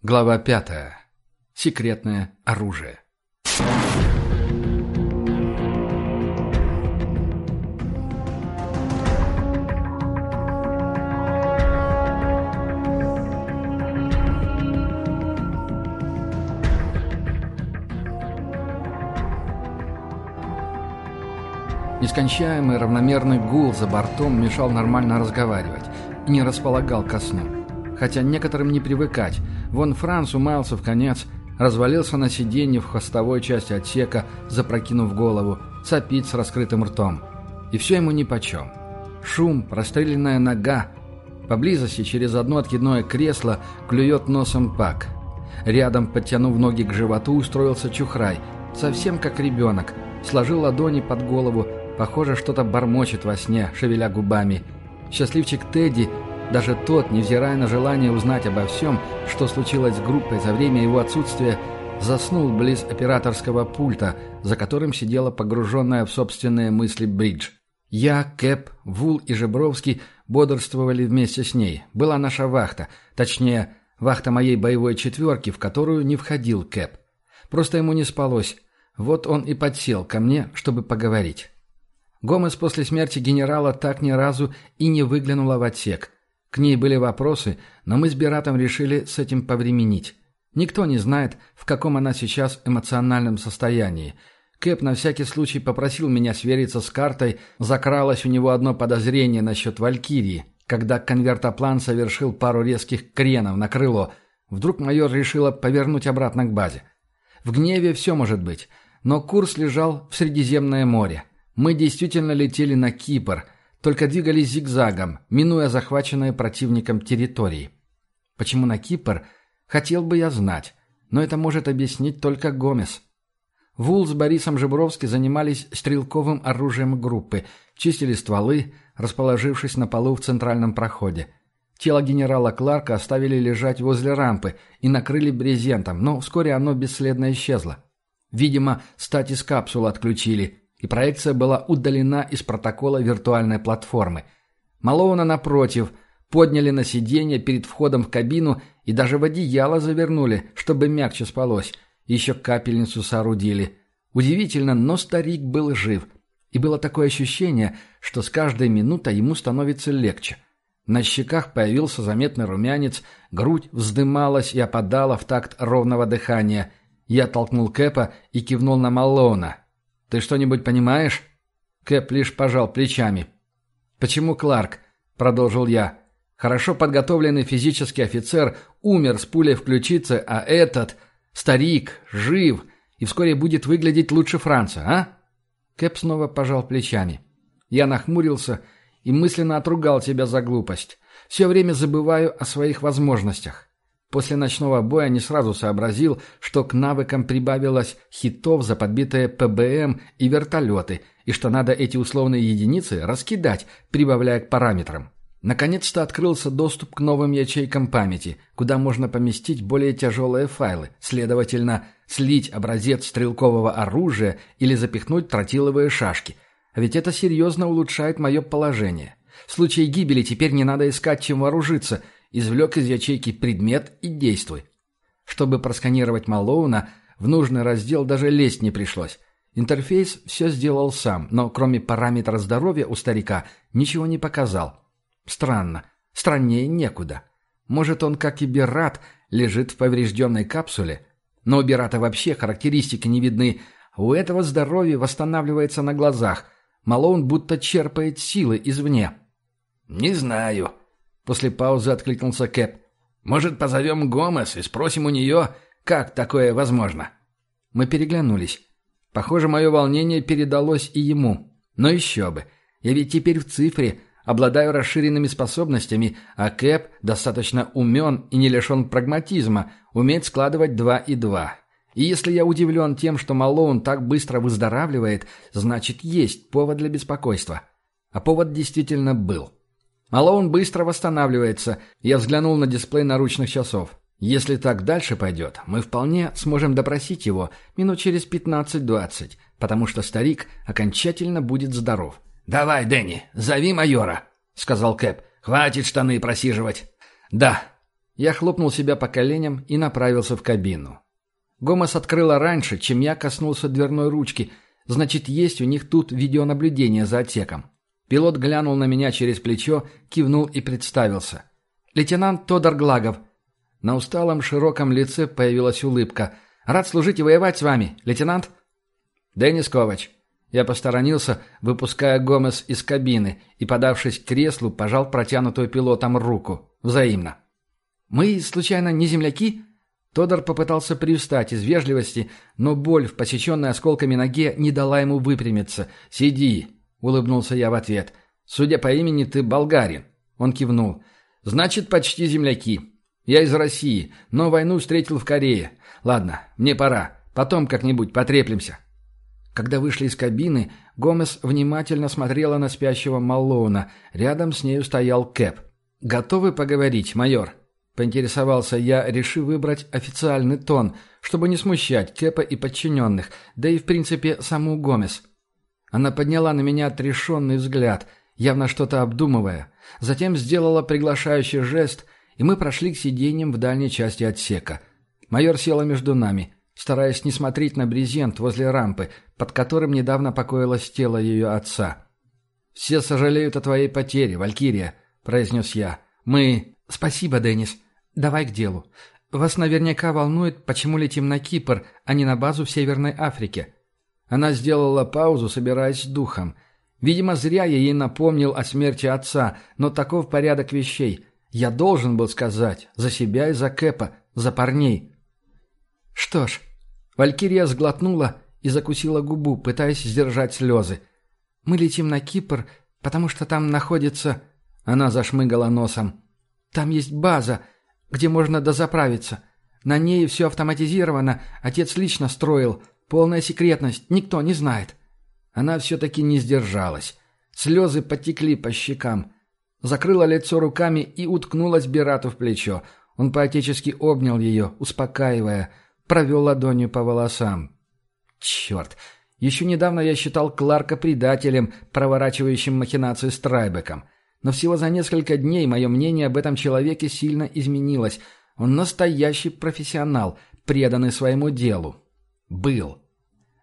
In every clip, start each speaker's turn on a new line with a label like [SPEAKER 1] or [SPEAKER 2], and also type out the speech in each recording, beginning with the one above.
[SPEAKER 1] Глава пятая. Секретное оружие. Нескончаемый равномерный гул за бортом мешал нормально разговаривать и не располагал ко сну. Хотя некоторым не привыкать. Вон Франц умаялся в конец, развалился на сиденье в хвостовой части отсека, запрокинув голову, сопит с раскрытым ртом. И все ему нипочем. Шум, простреленная нога. Поблизости через одно откидное кресло клюет носом пак. Рядом, подтянув ноги к животу, устроился чухрай, совсем как ребенок. Сложил ладони под голову, Похоже, что-то бормочет во сне, шевеля губами. Счастливчик Тедди, даже тот, невзирая на желание узнать обо всем, что случилось с группой за время его отсутствия, заснул близ операторского пульта, за которым сидела погруженная в собственные мысли Бридж. Я, Кэп, Вул и Жебровский бодрствовали вместе с ней. Была наша вахта, точнее, вахта моей боевой четверки, в которую не входил Кэп. Просто ему не спалось. Вот он и подсел ко мне, чтобы поговорить. Гомес после смерти генерала так ни разу и не выглянула в отсек. К ней были вопросы, но мы с Биратом решили с этим повременить. Никто не знает, в каком она сейчас эмоциональном состоянии. Кэп на всякий случай попросил меня свериться с картой, закралось у него одно подозрение насчет Валькирии, когда конвертоплан совершил пару резких кренов на крыло. Вдруг майор решила повернуть обратно к базе. В гневе все может быть, но курс лежал в Средиземное море. Мы действительно летели на Кипр, только двигались зигзагом, минуя захваченные противником территории. Почему на Кипр, хотел бы я знать, но это может объяснить только Гомес. Вул с Борисом Жебровски занимались стрелковым оружием группы, чистили стволы, расположившись на полу в центральном проходе. Тело генерала Кларка оставили лежать возле рампы и накрыли брезентом, но вскоре оно бесследно исчезло. Видимо, статис капсулы отключили, и проекция была удалена из протокола виртуальной платформы. Малоуна, напротив, подняли на сиденье перед входом в кабину и даже в одеяло завернули, чтобы мягче спалось. Еще капельницу соорудили. Удивительно, но старик был жив. И было такое ощущение, что с каждой минутой ему становится легче. На щеках появился заметный румянец, грудь вздымалась и опадала в такт ровного дыхания. Я толкнул Кэпа и кивнул на Малоуна. «Ты что-нибудь понимаешь?» Кэп лишь пожал плечами. «Почему Кларк?» – продолжил я. «Хорошо подготовленный физический офицер умер с пулей в ключице, а этот, старик, жив и вскоре будет выглядеть лучше Франца, а?» Кэп снова пожал плечами. Я нахмурился и мысленно отругал себя за глупость. Все время забываю о своих возможностях. После ночного боя не сразу сообразил, что к навыкам прибавилось хитов за подбитые ПБМ и вертолеты, и что надо эти условные единицы раскидать, прибавляя к параметрам. Наконец-то открылся доступ к новым ячейкам памяти, куда можно поместить более тяжелые файлы, следовательно, слить образец стрелкового оружия или запихнуть тротиловые шашки. Ведь это серьезно улучшает мое положение. В случае гибели теперь не надо искать, чем вооружиться – извлек из ячейки предмет и действуй. Чтобы просканировать Малоуна, в нужный раздел даже лезть не пришлось. Интерфейс все сделал сам, но кроме параметра здоровья у старика ничего не показал. Странно. Страннее некуда. Может, он, как и Берат, лежит в поврежденной капсуле? Но у Берата вообще характеристики не видны. У этого здоровье восстанавливается на глазах. Малоун будто черпает силы извне.
[SPEAKER 2] «Не знаю», После паузы откликнулся Кэп. «Может, позовем Гомес и спросим у нее, как такое возможно?»
[SPEAKER 1] Мы переглянулись. Похоже, мое волнение передалось и ему. Но еще бы. Я ведь теперь в цифре, обладаю расширенными способностями, а Кэп достаточно умен и не лишен прагматизма, умеет складывать два и два. И если я удивлен тем, что Малоун так быстро выздоравливает, значит, есть повод для беспокойства. А повод действительно был. Малоун быстро восстанавливается. Я взглянул на дисплей наручных часов. Если так дальше пойдет, мы вполне сможем допросить его минут через 15-20, потому что старик окончательно будет здоров.
[SPEAKER 2] «Давай, Дэнни, зови майора», — сказал Кэп. «Хватит штаны просиживать».
[SPEAKER 1] «Да». Я хлопнул себя по коленям и направился в кабину. Гомес открыла раньше, чем я коснулся дверной ручки. Значит, есть у них тут видеонаблюдение за отсеком. Пилот глянул на меня через плечо, кивнул и представился. «Лейтенант Тодор Глагов». На усталом широком лице появилась улыбка. «Рад служить и воевать с вами, лейтенант». «Деннис Ковач». Я посторонился, выпуская Гомес из кабины, и, подавшись к креслу, пожал протянутую пилотом руку. Взаимно. «Мы, случайно, не земляки?» Тодор попытался привстать из вежливости, но боль в посеченной осколками ноге не дала ему выпрямиться. «Сиди», — улыбнулся я в ответ. «Судя по имени, ты болгарин». Он кивнул. «Значит, почти земляки. Я из России, но войну встретил в Корее. Ладно, мне пора. Потом как-нибудь потреплемся». Когда вышли из кабины, Гомес внимательно смотрела на спящего Маллоуна. Рядом с нею стоял Кэп. «Готовы поговорить, майор?» Поинтересовался я, решив выбрать официальный тон, чтобы не смущать Кэпа и подчиненных, да и, в принципе, саму Гомес. Она подняла на меня отрешенный взгляд, явно что-то обдумывая. Затем сделала приглашающий жест, и мы прошли к сиденьям в дальней части отсека. Майор села между нами, стараясь не смотреть на брезент возле рампы, под которым недавно покоилось тело ее отца. «Все сожалеют о твоей потере, Валькирия», — произнес я. «Мы...» «Спасибо, Деннис», Давай к делу. Вас наверняка волнует, почему летим на Кипр, а не на базу в Северной Африке. Она сделала паузу, собираясь с духом. Видимо, зря я ей напомнил о смерти отца, но таков порядок вещей. Я должен был сказать. За себя и за Кэпа. За парней. Что ж. Валькирия сглотнула и закусила губу, пытаясь сдержать слезы. Мы летим на Кипр, потому что там находится... Она зашмыгала носом. Там есть база, где можно дозаправиться. На ней все автоматизировано, отец лично строил. Полная секретность, никто не знает. Она все-таки не сдержалась. Слезы потекли по щекам. Закрыла лицо руками и уткнулась Бирату в плечо. Он поотечески обнял ее, успокаивая, провел ладонью по волосам. Черт! Еще недавно я считал Кларка предателем, проворачивающим махинации с Трайбеком. Но всего за несколько дней мое мнение об этом человеке сильно изменилось. Он настоящий профессионал, преданный своему делу. Был.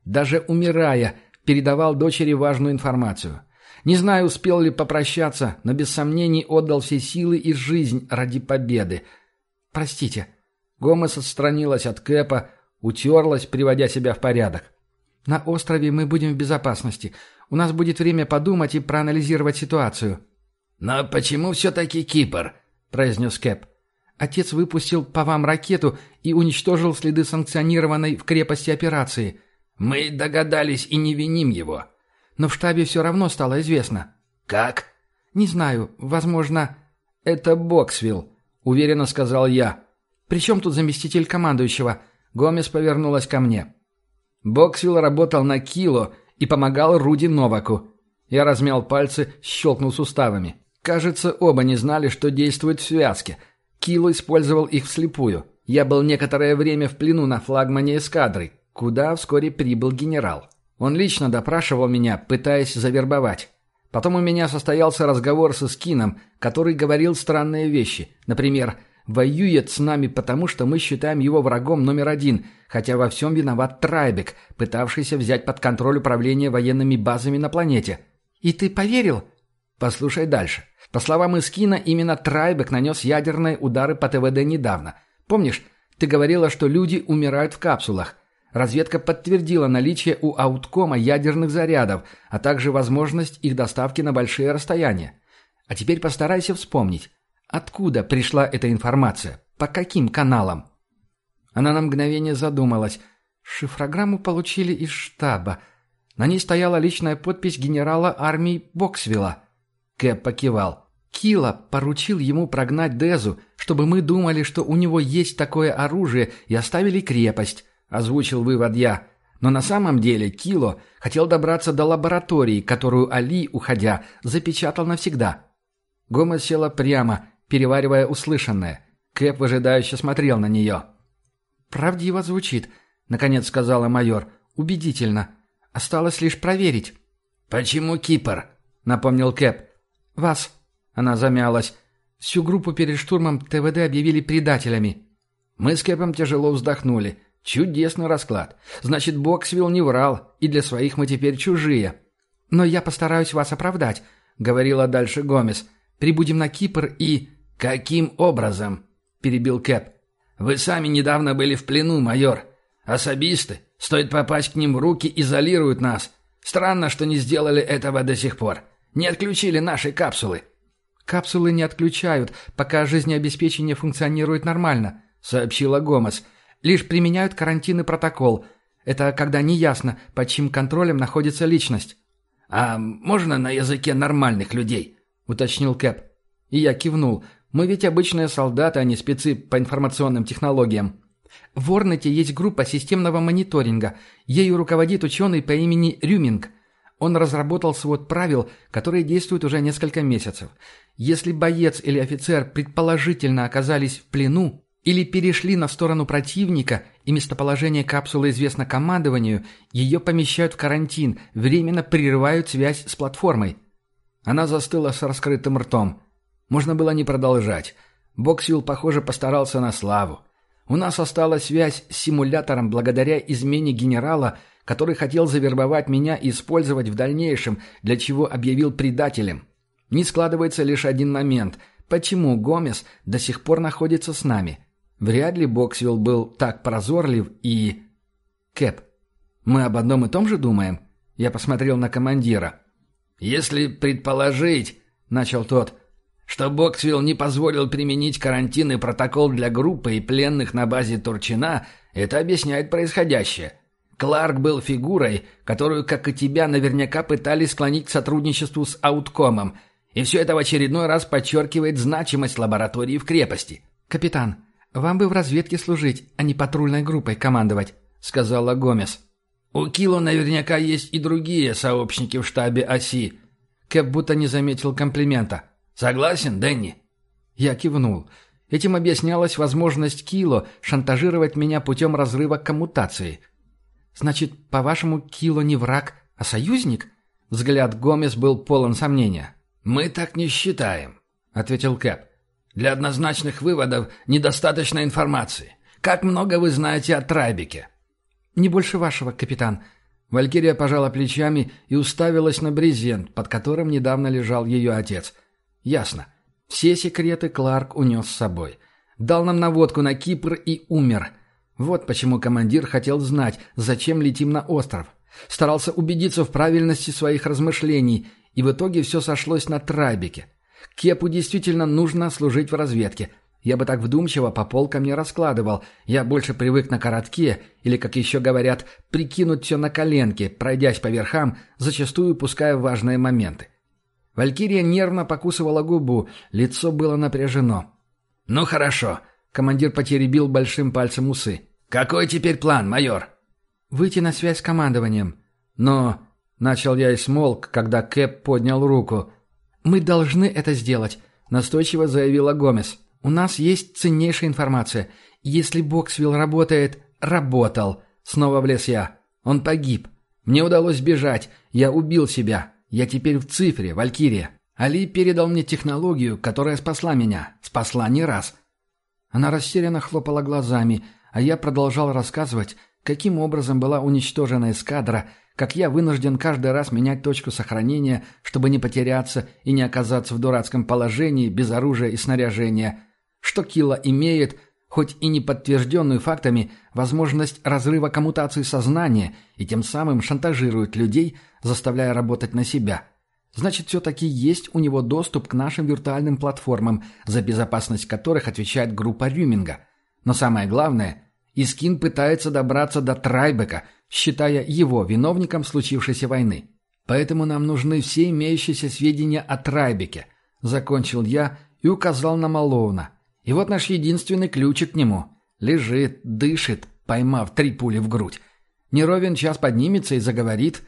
[SPEAKER 1] Даже умирая, передавал дочери важную информацию. Не знаю, успел ли попрощаться, но без сомнений отдал все силы и жизнь ради победы. Простите. Гомес отстранилась от Кэпа, утерлась, приводя себя в порядок. На острове мы будем в безопасности. У нас будет время подумать и проанализировать ситуацию.
[SPEAKER 2] «Но почему все-таки Кипр?» – произнес Кэп.
[SPEAKER 1] «Отец выпустил по вам ракету и уничтожил следы санкционированной в крепости операции».
[SPEAKER 2] «Мы догадались и не виним его».
[SPEAKER 1] «Но в штабе все равно стало известно».
[SPEAKER 2] «Как?»
[SPEAKER 1] «Не знаю. Возможно...» «Это Боксвилл», — уверенно сказал я. «При чем тут заместитель командующего?» Гомес повернулась ко мне. Боксвилл работал на Кило и помогал Руди Новаку. Я размял пальцы, щелкнул суставами. Кажется, оба не знали, что действует в связке. Кило использовал их вслепую. Я был некоторое время в плену на флагмане эскадры, куда вскоре прибыл генерал. Он лично допрашивал меня, пытаясь завербовать. Потом у меня состоялся разговор со Скином, который говорил странные вещи. Например, «воюет с нами потому, что мы считаем его врагом номер один, хотя во всем виноват Трайбек, пытавшийся взять под контроль управление военными базами на планете». «И ты поверил?» «Послушай дальше. По словам Искина, именно Трайбек нанес ядерные удары по ТВД недавно. Помнишь, ты говорила, что люди умирают в капсулах. Разведка подтвердила наличие у ауткома ядерных зарядов, а также возможность их доставки на большие расстояния. А теперь постарайся вспомнить, откуда пришла эта информация, по каким каналам. Она на мгновение задумалась. Шифрограмму получили из штаба. На ней стояла личная подпись генерала армии Боксвилла. Кэп покивал. Кила поручил ему прогнать Дезу, чтобы мы думали, что у него есть такое оружие, и оставили крепость», — озвучил вывод я. Но на самом деле Кило хотел добраться до лаборатории, которую Али, уходя, запечатал навсегда. Гомес села прямо, переваривая услышанное. Кэп выжидающе смотрел на нее. «Правдиво звучит», — наконец сказала майор. «Убедительно. Осталось лишь проверить».
[SPEAKER 2] «Почему Кипр?»
[SPEAKER 1] — напомнил Кэп. «Вас», она замялась. Всю группу перед штурмом ТВД объявили предателями».
[SPEAKER 2] Мы с Кэпом тяжело вздохнули. Чудесный расклад. Значит, Боксвилл не врал, и для своих мы теперь чужие.
[SPEAKER 1] «Но я постараюсь вас оправдать», — говорила дальше Гомес. «Прибудем на Кипр и...»
[SPEAKER 2] «Каким образом?» — перебил Кэп. «Вы сами недавно были в плену, майор. Особисты, стоит попасть к ним в руки, изолируют нас. Странно, что не сделали этого до сих пор. Не отключили наши капсулы».
[SPEAKER 1] «Капсулы не отключают, пока жизнеобеспечение функционирует нормально», — сообщила Гомес. «Лишь применяют карантинный протокол. Это когда неясно, под чьим контролем находится личность».
[SPEAKER 2] «А можно на языке нормальных людей?» — уточнил Кэп.
[SPEAKER 1] И я кивнул. «Мы ведь обычные солдаты, а не спецы по информационным технологиям». В Орнете есть группа системного мониторинга. Ею руководит ученый по имени Рюминг. Он разработал свод правил, которые действуют уже несколько месяцев. Если боец или офицер предположительно оказались в плену или перешли на сторону противника и местоположение капсулы известно командованию, ее помещают в карантин, временно прерывают связь с платформой.
[SPEAKER 2] Она застыла с раскрытым ртом. Можно было не продолжать. Боксвилл, похоже, постарался на славу. У нас осталась связь с симулятором благодаря измене генерала, который хотел завербовать меня и использовать в дальнейшем, для чего объявил предателем. Не складывается лишь один момент. Почему Гомес до сих пор находится с нами? Вряд ли Боксвилл был так прозорлив и... Кэп, мы об одном и том же думаем? Я посмотрел на командира. «Если предположить...» — начал тот — что Боксвилл не позволил применить карантинный протокол для группы и пленных на базе Турчина, это объясняет происходящее. Кларк был фигурой, которую, как и тебя, наверняка пытались склонить к сотрудничеству с Ауткомом, и все это в очередной раз подчеркивает значимость лаборатории в крепости.
[SPEAKER 1] «Капитан, вам бы в разведке служить, а не патрульной группой командовать», — сказала Гомес.
[SPEAKER 2] «У Кило наверняка есть и другие сообщники в штабе оси».
[SPEAKER 1] Кэп будто не заметил комплимента.
[SPEAKER 2] Согласен, Дэнни?»
[SPEAKER 1] Я кивнул. Этим объяснялась возможность Кило шантажировать меня путем разрыва коммутации. «Значит, по-вашему, Кило не враг, а союзник?» Взгляд Гомес был полон сомнения.
[SPEAKER 2] «Мы так не считаем», — ответил Кэп. «Для однозначных выводов недостаточно информации. Как много вы знаете о Трайбике?»
[SPEAKER 1] «Не больше вашего, капитан». Валькирия пожала плечами и уставилась на брезент, под которым недавно лежал ее отец — Ясно. Все секреты Кларк унес с собой. Дал нам наводку на Кипр и умер. Вот почему командир хотел знать, зачем летим на остров. Старался убедиться в правильности своих размышлений, и в итоге все сошлось на Трайбеке. Кепу действительно нужно служить в разведке. Я бы так вдумчиво по полкам не раскладывал. Я больше привык на коротке, или, как еще говорят, прикинуть все на коленке, пройдясь по верхам, зачастую упуская важные моменты. Валькирия нервно покусывала губу, лицо было напряжено.
[SPEAKER 2] «Ну хорошо», —
[SPEAKER 1] командир потеребил большим пальцем усы.
[SPEAKER 2] «Какой теперь план, майор?»
[SPEAKER 1] «Выйти на связь с командованием». «Но...» — начал я и смолк, когда Кэп поднял руку. «Мы должны это сделать», — настойчиво заявила Гомес. «У нас есть ценнейшая информация. Если Боксвилл работает...» «Работал», — снова влез я. «Он погиб. Мне удалось сбежать. Я убил себя. Я теперь в цифре, Валькирия. Али передал мне технологию, которая спасла меня. Спасла не раз. Она растерянно хлопала глазами, а я продолжал рассказывать, каким образом была уничтожена эскадра, как я вынужден каждый раз менять точку сохранения, чтобы не потеряться и не оказаться в дурацком положении без оружия и снаряжения, что Кила имеет, хоть и не подтвержденную фактами, возможность разрыва коммутации сознания и тем самым шантажирует людей, заставляя работать на себя. Значит, все-таки есть у него доступ к нашим виртуальным платформам, за безопасность которых отвечает группа Рюминга. Но самое главное, Искин пытается добраться до Трайбека, считая его виновником случившейся войны. Поэтому нам нужны все имеющиеся сведения о Трайбеке. Закончил я и указал на Малоуна. И вот наш единственный ключик к нему. Лежит, дышит, поймав три пули в грудь. Неровен час поднимется и заговорит.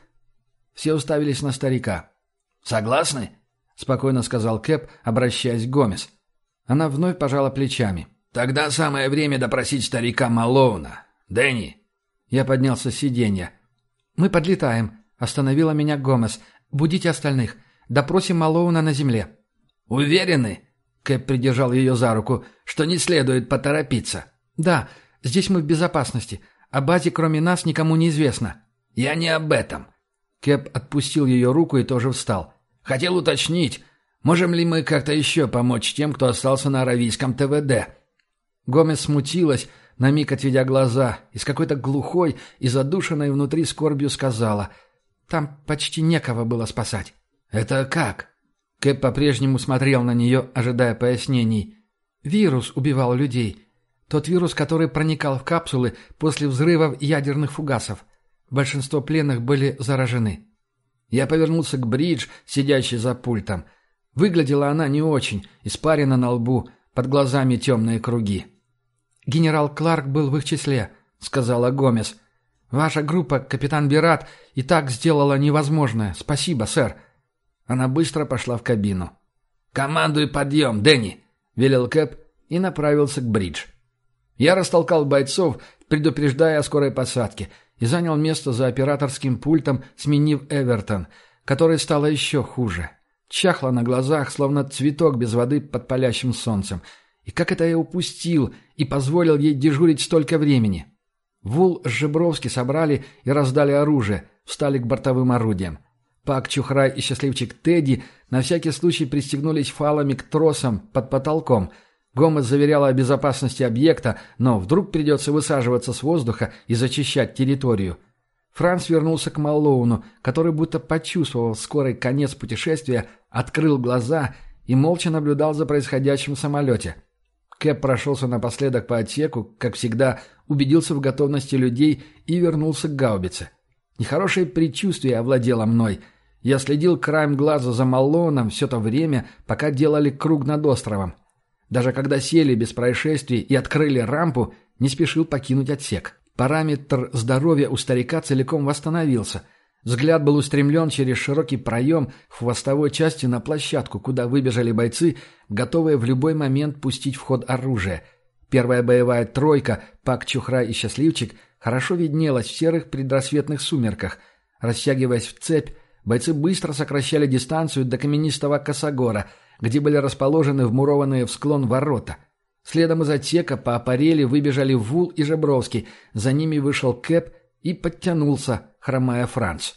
[SPEAKER 1] Все уставились на старика.
[SPEAKER 2] «Согласны?» — спокойно сказал Кэп, обращаясь к Гомес. Она вновь пожала плечами. «Тогда самое время допросить старика Малоуна. Дэнни!»
[SPEAKER 1] Я поднялся с сиденья. «Мы подлетаем», — остановила меня Гомес. «Будите остальных. Допросим Малоуна на земле».
[SPEAKER 2] «Уверены?» Кэп придержал ее за руку, — «что не следует поторопиться».
[SPEAKER 1] «Да, здесь мы в безопасности. О базе кроме нас никому не известно».
[SPEAKER 2] «Я не об этом».
[SPEAKER 1] Кэп отпустил ее руку и тоже встал.
[SPEAKER 2] «Хотел уточнить, можем ли мы как-то еще помочь тем, кто остался на аравийском ТВД?»
[SPEAKER 1] Гомес смутилась, на миг отведя глаза, и с какой-то глухой и задушенной внутри скорбью сказала, «Там почти некого было спасать».
[SPEAKER 2] «Это как?»
[SPEAKER 1] Кэп по-прежнему смотрел на нее, ожидая пояснений. «Вирус убивал людей. Тот вирус, который проникал в капсулы после взрывов ядерных фугасов. Большинство пленных были заражены». Я повернулся к Бридж, сидящей за пультом. Выглядела она не очень, испарена на лбу, под глазами темные круги. «Генерал Кларк был в их числе», — сказала Гомес. «Ваша группа, капитан Бират, и так сделала невозможное. Спасибо, сэр». Она быстро пошла в кабину.
[SPEAKER 2] «Командуй подъем, Дэнни!» — велел Кэп и направился к бридж. Я растолкал бойцов, предупреждая о скорой посадке, и занял место за операторским пультом, сменив Эвертон, который стало еще хуже. Чахло на глазах, словно цветок без воды под палящим солнцем — и как это я упустил и позволил ей дежурить столько времени? Вул с Жебровски собрали и раздали оружие, встали к бортовым орудиям. Пак, Чухрай и счастливчик Тедди на всякий случай пристегнулись фалами к тросам под потолком. Гомес заверяла о безопасности объекта, но вдруг придется высаживаться с воздуха и зачищать территорию. Франц вернулся к Маллоуну, который, будто почувствовал скорый конец путешествия, открыл глаза и молча наблюдал за происходящим в самолете – Кэп прошелся напоследок по отсеку, как всегда, убедился в готовности людей и вернулся к гаубице. Нехорошее предчувствие овладело мной. Я следил краем глаза за Маллоном все то время, пока делали круг над островом. Даже когда сели без происшествий и открыли рампу, не спешил покинуть отсек. Параметр здоровья у старика целиком восстановился – Взгляд был устремлен через широкий проем в хвостовой части на площадку, куда выбежали бойцы, готовые в любой момент пустить в ход оружие. Первая боевая тройка, Пак, Чухра и Счастливчик, хорошо виднелась в серых предрассветных сумерках. Растягиваясь в цепь, бойцы быстро сокращали дистанцию до каменистого косогора, где были расположены вмурованные в склон ворота. Следом из отсека по аппарели выбежали Вул и Жебровский, за ними вышел Кэп и подтянулся, хромая Франц.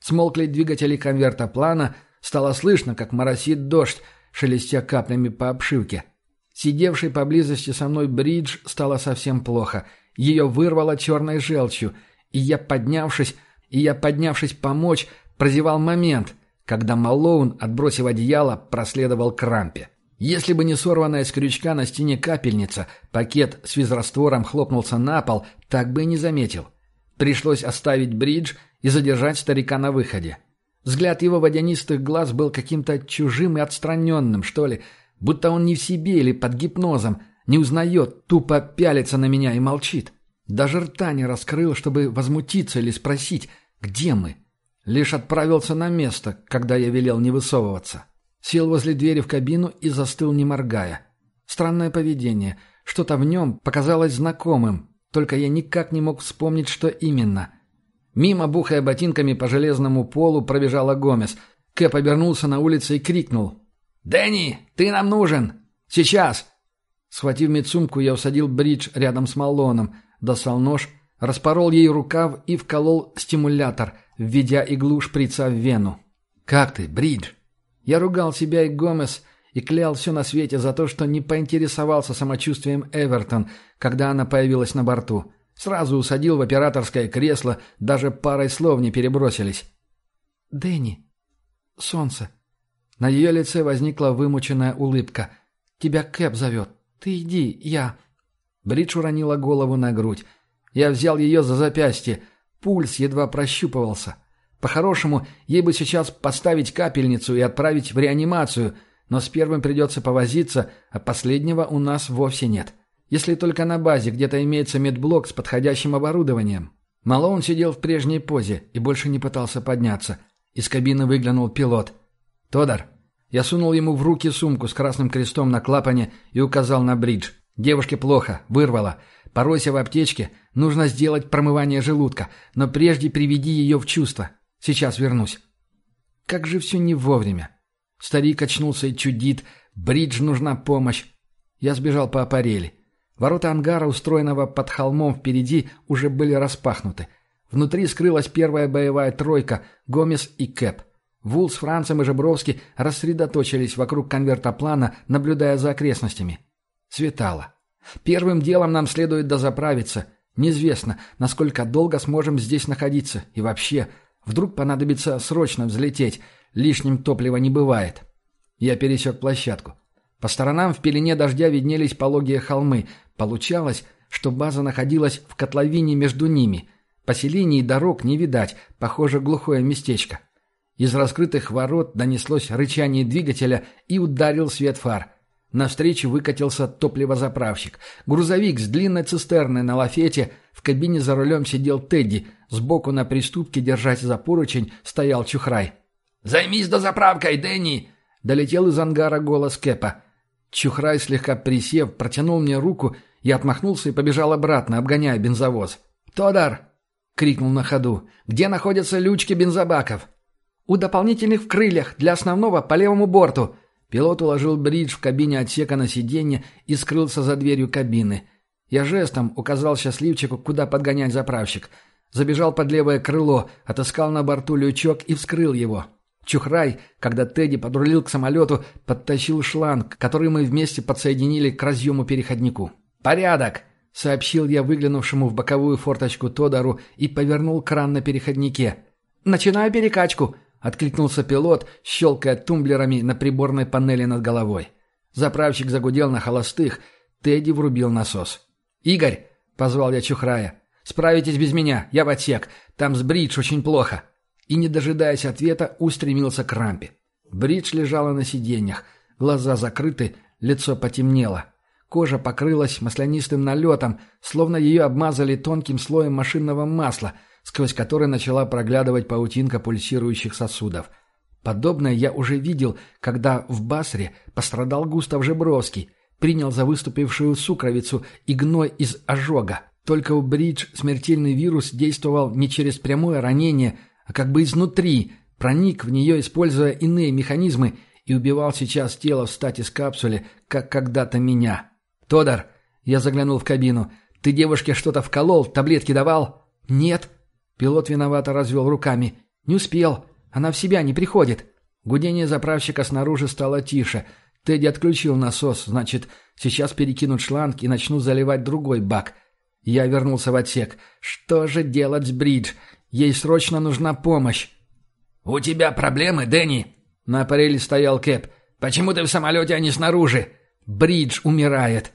[SPEAKER 2] Смолкли двигатели конверта плана, стало слышно, как моросит дождь, шелестя каплями по обшивке. Сидевший поблизости со мной бридж стало совсем плохо. Ее вырвало черной желчью, и я, поднявшись, и я, поднявшись помочь, прозевал момент, когда Малоун, отбросив одеяло, проследовал к рампе. Если бы не сорванная с крючка на стене капельница, пакет с физраствором хлопнулся на пол, так бы и не заметил. Пришлось оставить бридж и задержать старика на выходе. Взгляд его водянистых глаз был каким-то чужим и отстраненным, что ли, будто он не в себе или под гипнозом, не узнает, тупо пялится на меня и молчит. Даже рта не раскрыл, чтобы возмутиться или спросить, где мы. Лишь отправился на место, когда я велел не высовываться. Сел возле двери в кабину и застыл, не моргая. Странное поведение. Что-то в нем показалось знакомым, только я никак не мог вспомнить, что именно. Мимо, бухая ботинками по железному полу, пробежала Гомес. Кэп обернулся на улице и крикнул. «Дэнни, ты нам нужен! Сейчас!» Схватив медсумку, я усадил бридж рядом с Малоном, достал нож, распорол ей рукав и вколол стимулятор, введя иглу шприца в вену. «Как ты, бридж?» Я ругал себя и Гомес, и клял все на свете за то, что не поинтересовался самочувствием Эвертон, когда она появилась на борту. Сразу усадил в операторское кресло, даже парой слов не перебросились. «Дэнни, солнце». На ее лице возникла вымученная улыбка. «Тебя Кэп зовет. Ты иди, я...» Бридж уронила голову на грудь. Я взял ее за запястье. Пульс едва прощупывался. По-хорошему, ей бы сейчас поставить капельницу и отправить в реанимацию — но с первым придется повозиться, а последнего у нас вовсе нет. Если только на базе где-то имеется медблок с подходящим оборудованием. Малоун сидел в прежней позе и больше не пытался подняться. Из кабины выглянул пилот. «Тодор». Я сунул ему в руки сумку с красным крестом на клапане и указал на бридж. Девушке плохо, вырвало. Поройся в аптечке, нужно сделать промывание желудка, но прежде приведи ее в чувство. Сейчас вернусь. Как же все не вовремя. Старик очнулся и чудит, Бридж нужна помощь. Я сбежал по аппарели. Ворота ангара, устроенного под холмом впереди, уже были распахнуты. Внутри скрылась первая боевая тройка — Гомес и Кэп. Вул с Францем и Жебровски рассредоточились вокруг конвертоплана, наблюдая за окрестностями. Светало. Первым делом нам следует дозаправиться. Неизвестно, насколько долго сможем здесь находиться. И вообще, вдруг понадобится срочно взлететь. Лишним топлива не бывает. Я пересек площадку. По сторонам в пелене дождя виднелись пологие холмы. Получалось, что база находилась в котловине между ними. Поселений и дорог не видать, похоже, глухое местечко. Из раскрытых ворот донеслось рычание двигателя и ударил свет фар. Навстречу выкатился топливозаправщик. Грузовик с длинной цистерной на лафете. В кабине за рулем сидел Тедди. Сбоку на приступке, держась за поручень, стоял Чухрай.
[SPEAKER 3] «Займись дозаправкой, Дэнни!»
[SPEAKER 2] Долетел из ангара голос Кэпа. Чухрай, слегка присев, протянул мне руку, я отмахнулся и побежал обратно, обгоняя бензовоз. «Тодар!» — крикнул на ходу. «Где находятся лючки бензобаков?» «У дополнительных в крыльях, для основного по левому борту». Пилот уложил бридж в кабине отсека на сиденье и скрылся за дверью кабины. Я жестом указал счастливчику, куда подгонять заправщик. Забежал под левое крыло, отыскал на борту лючок и вскрыл его. Чухрай, когда Тедди подрулил к самолету, подтащил шланг, который мы вместе подсоединили к разъему-переходнику. «Порядок!» — сообщил я выглянувшему в боковую форточку Тодору и повернул кран на переходнике. «Начинаю перекачку!» — откликнулся пилот, щелкая тумблерами на приборной панели над головой. Заправщик загудел на холостых, Тедди врубил насос. «Игорь!» — позвал я Чухрая. «Справитесь без меня, я в отсек. Там с бридж очень плохо» и, не дожидаясь ответа, устремился к рампе. Бридж лежала на сиденьях, глаза закрыты, лицо потемнело. Кожа покрылась маслянистым налетом, словно ее обмазали тонким слоем машинного масла, сквозь который начала проглядывать паутинка пульсирующих сосудов. Подобное я уже видел, когда в Басре пострадал Густав Жебровский, принял за выступившую сукровицу и гной из ожога. Только у Бридж смертельный вирус действовал не через прямое ранение, а как бы изнутри, проник в нее, используя иные механизмы, и убивал сейчас тело в статис капсуле, как когда-то меня. «Тодор!» Я заглянул в кабину. «Ты девушке что-то вколол? Таблетки давал?» «Нет». Пилот виновато развел руками. «Не успел. Она в себя не приходит». Гудение заправщика снаружи стало тише. Тедди отключил насос, значит, сейчас перекинут шланг и начнут заливать другой бак. Я вернулся в отсек. Что же делать с Бридж? Ей срочно нужна помощь.
[SPEAKER 3] «У тебя проблемы, Дэнни?»
[SPEAKER 2] На аппареле стоял Кэп.
[SPEAKER 3] «Почему ты в самолете, а не снаружи?»
[SPEAKER 2] «Бридж умирает».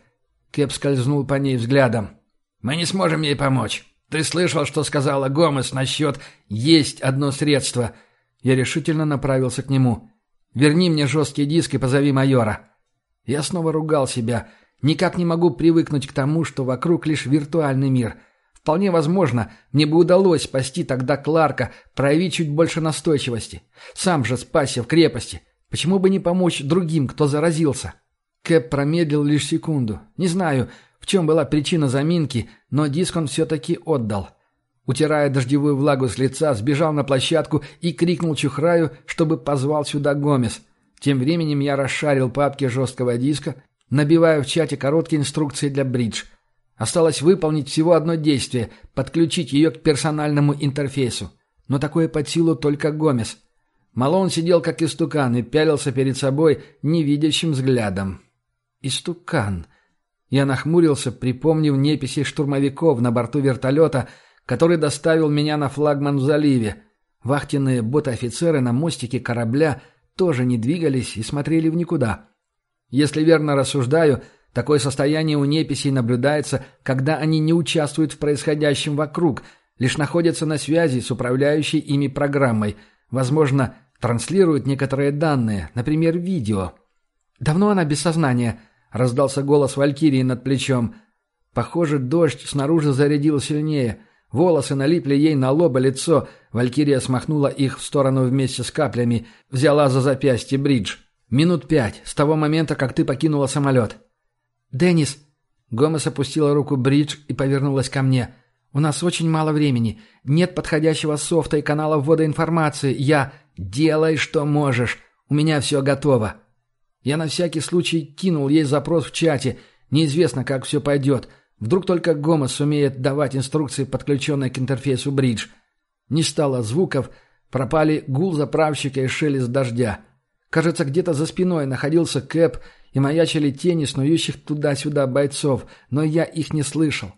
[SPEAKER 2] Кэп скользнул по ней взглядом.
[SPEAKER 3] «Мы не сможем ей помочь. Ты слышал, что сказала Гомес насчет
[SPEAKER 2] «есть одно средство». Я решительно направился к нему. «Верни мне жесткий диск и позови майора». Я снова ругал себя. Никак не могу привыкнуть к тому, что вокруг лишь виртуальный мир — Вполне возможно, мне бы удалось спасти тогда Кларка, проявить чуть больше настойчивости. Сам же спасся в крепости. Почему бы не помочь другим, кто заразился? Кэп промедлил лишь секунду. Не знаю, в чем была причина заминки, но диск он все-таки отдал. Утирая дождевую влагу с лица, сбежал на площадку и крикнул Чухраю, чтобы позвал сюда Гомес. Тем временем я расшарил папки жесткого диска, набивая в чате короткие инструкции для бридж – Осталось выполнить всего одно действие – подключить ее к персональному интерфейсу. Но такое под силу только Гомес. Малон сидел как истукан и пялился перед собой невидящим взглядом. Истукан. Я нахмурился, припомнив неписи штурмовиков на борту вертолета, который доставил меня на флагман в заливе. Вахтенные бот-офицеры на мостике корабля тоже не двигались и смотрели в никуда. Если верно рассуждаю – Такое состояние у неписей наблюдается, когда они не участвуют в происходящем вокруг, лишь находятся на связи с управляющей ими программой, возможно, транслируют некоторые данные, например, видео. «Давно она без сознания?» — раздался голос Валькирии над плечом. Похоже, дождь снаружи зарядил сильнее. Волосы налипли ей на лоб и лицо. Валькирия смахнула их в сторону вместе с каплями, взяла за запястье бридж. «Минут пять, с того момента, как ты покинула самолет». «Деннис!» Гомес опустила руку Бридж и повернулась ко мне. «У нас очень мало времени. Нет подходящего софта и канала ввода информации. Я... Делай, что можешь. У меня все готово». Я на всякий случай кинул ей запрос в чате. Неизвестно, как все пойдет. Вдруг только Гомес сумеет давать инструкции, подключенные к интерфейсу бридж. Не стало звуков, пропали гул заправщика и шелест дождя. Кажется, где-то за спиной находился Кэп, и маячили тени снующих туда-сюда бойцов, но я их не слышал.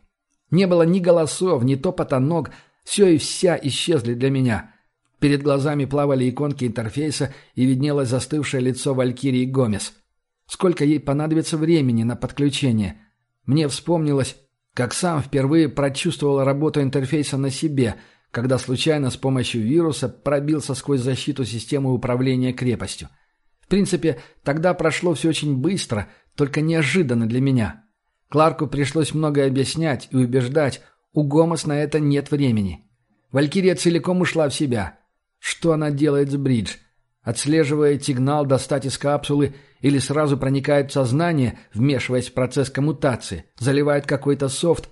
[SPEAKER 2] Не было ни голосов, ни топота ног, все и вся исчезли для меня. Перед глазами плавали иконки интерфейса, и виднелось застывшее лицо Валькирии Гомес. Сколько ей понадобится времени на подключение? Мне вспомнилось, как сам впервые прочувствовал работу интерфейса на себе, когда случайно с помощью вируса пробился сквозь защиту системы управления крепостью. В принципе, тогда прошло все очень быстро, только неожиданно для меня. Кларку пришлось многое объяснять и убеждать, у Гомес на это нет времени. Валькирия целиком ушла в себя. Что она делает с бридж? Отслеживает сигнал достать из капсулы или сразу проникает в сознание, вмешиваясь в процесс коммутации, заливает какой-то софт.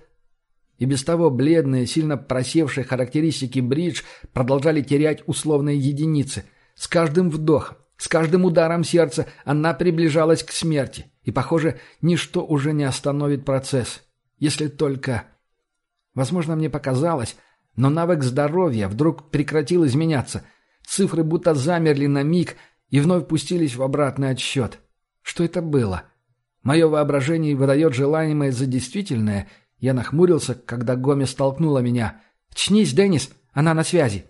[SPEAKER 2] И без того бледные, сильно просевшие характеристики бридж продолжали терять условные единицы. С каждым вдохом, с каждым ударом сердца она приближалась к смерти. И, похоже, ничто уже не остановит процесс. Если только... Возможно, мне показалось, но навык здоровья вдруг прекратил изменяться. Цифры будто замерли на миг и вновь пустились в обратный отсчет. Что это было? Мое воображение выдает желаемое за действительное. Я нахмурился, когда Гомес столкнула меня. «Чнись, Деннис, она на связи».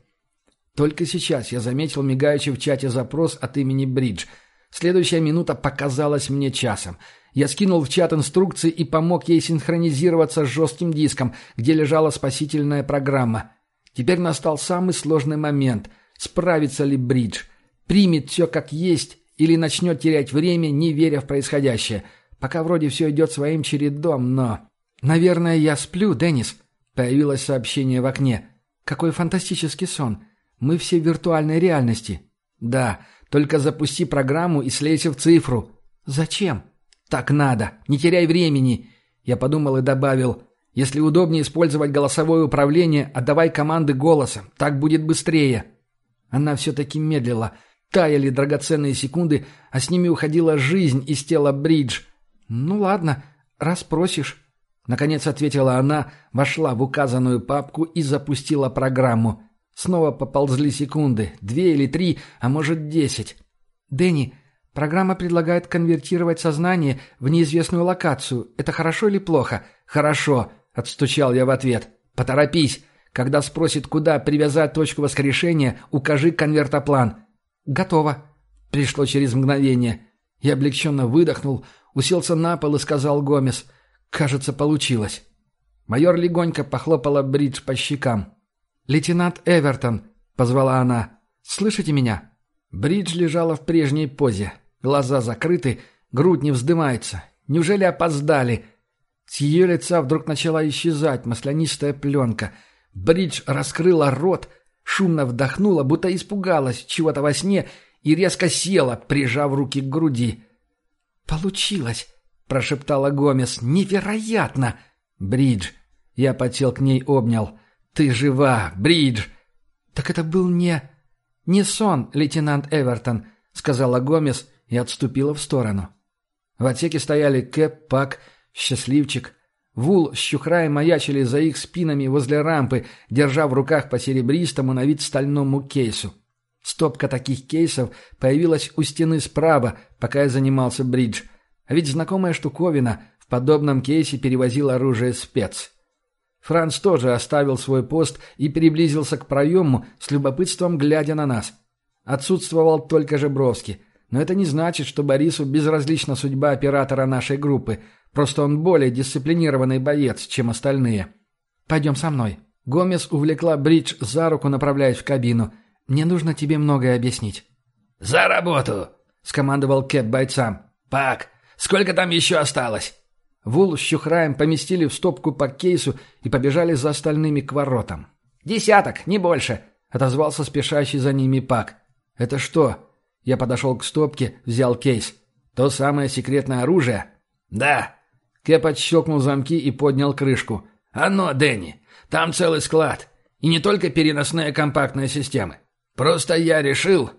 [SPEAKER 2] Только сейчас я заметил мигающий в чате запрос от имени Бридж. Следующая минута показалась мне часом. Я скинул в чат инструкции и помог ей синхронизироваться с жестким диском, где лежала спасительная программа. Теперь настал самый сложный момент. Справится ли Бридж? Примет все как есть или начнет терять время, не веря в происходящее? Пока вроде все идет своим чередом, но... «Наверное, я сплю, Деннис», — появилось сообщение в окне. «Какой фантастический сон. Мы все в виртуальной реальности». «Да, только запусти программу и слейся в цифру». «Зачем?» «Так надо. Не теряй времени». Я подумал и добавил. «Если удобнее использовать голосовое управление, отдавай команды голосом. Так будет быстрее». Она все-таки медлила. Таяли драгоценные секунды, а с ними уходила жизнь из тела Бридж. «Ну ладно, раз просишь». Наконец ответила она, вошла в указанную папку и запустила программу. Снова поползли секунды, две или три, а может десять. «Дэнни, программа предлагает конвертировать сознание в неизвестную локацию. Это хорошо или плохо?» «Хорошо», — отстучал я в ответ. «Поторопись. Когда спросит, куда привязать точку воскрешения, укажи конвертоплан». «Готово», — пришло через мгновение. Я облегченно выдохнул, уселся на пол и сказал Гомес. «Кажется, получилось». Майор легонько похлопала Бридж по щекам. «Лейтенант Эвертон», — позвала она. «Слышите меня?» Бридж лежала в прежней позе. Глаза закрыты, грудь не вздымается. Неужели опоздали? С ее лица вдруг начала исчезать маслянистая пленка. Бридж раскрыла рот, шумно вдохнула, будто испугалась чего-то во сне и резко села, прижав руки к груди. «Получилось!» — прошептала Гомес. «Невероятно!» «Бридж!» Я потел к ней, обнял. «Ты жива, Бридж!» «Так это был не... не сон, лейтенант Эвертон», — сказала Гомес и отступила в сторону. В отсеке стояли Кэп, Пак, Счастливчик. Вул с Чухраем маячили за их спинами возле рампы, держа в руках по серебристому на вид стальному кейсу. Стопка таких кейсов появилась у стены справа, пока я занимался бридж. А ведь знакомая штуковина в подобном кейсе перевозил оружие спец. Франц тоже оставил свой пост и приблизился к проему, с любопытством глядя на нас. Отсутствовал только Жебровский. Но это не значит, что Борису безразлична судьба оператора нашей группы. Просто он более дисциплинированный боец, чем остальные. «Пойдем со мной». Гомес увлекла Бридж за руку, направляясь в кабину. «Мне нужно тебе многое объяснить».
[SPEAKER 3] «За работу!» — скомандовал Кэп бойцам. «Пак, сколько там еще осталось?»
[SPEAKER 2] Вул с Чухраем поместили в стопку по кейсу и побежали за остальными к воротам.
[SPEAKER 3] «Десяток, не больше», —
[SPEAKER 2] отозвался спешащий за ними Пак. «Это что?» Я подошел к стопке, взял кейс. «То самое секретное оружие?»
[SPEAKER 3] «Да».
[SPEAKER 2] Кэп отщелкнул замки и поднял крышку.
[SPEAKER 3] «Оно, Дэнни, там целый склад. И не только переносные компактные системы. Просто я решил...»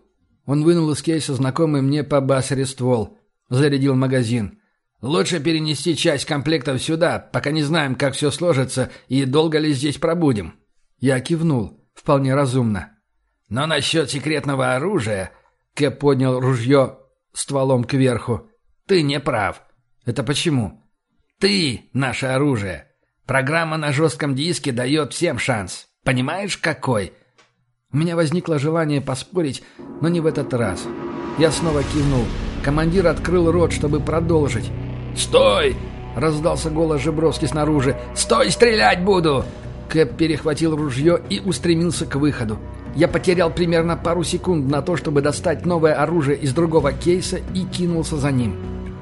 [SPEAKER 2] Он вынул из кейса знакомый мне по басаре ствол.
[SPEAKER 1] зарядил магазин. «Лучше перенести часть комплектов сюда, пока не знаем, как все сложится и долго ли здесь пробудем». Я кивнул. Вполне разумно. «Но насчет секретного оружия...» Кэп поднял ружье стволом кверху. «Ты не прав». «Это почему?» «Ты — наше оружие. Программа на жестком диске дает всем шанс. Понимаешь, какой?» У меня возникло желание поспорить, но не в этот раз. Я снова кивнул. Командир открыл рот, чтобы продолжить. «Стой!» — раздался голос Жебровски снаружи. «Стой, стрелять буду!» Кэп перехватил ружье и устремился к выходу. Я потерял примерно пару секунд на то, чтобы достать новое оружие из другого кейса и кинулся за ним.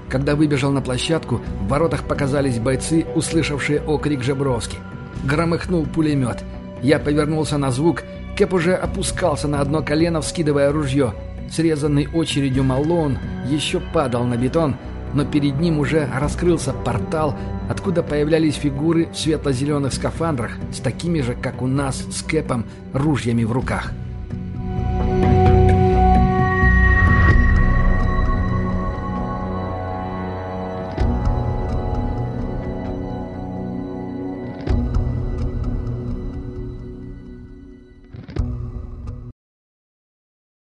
[SPEAKER 1] Когда выбежал на площадку, в воротах показались бойцы, услышавшие окрик Жебровски. Громыхнул пулемет. Я повернулся на звук. Кэп уже опускался на одно колено, вскидывая ружье. Срезанный очередью Малон еще падал на бетон, но перед ним уже раскрылся портал, откуда появлялись фигуры в светло-зеленых скафандрах с такими же, как у нас, с Кэпом, ружьями в руках.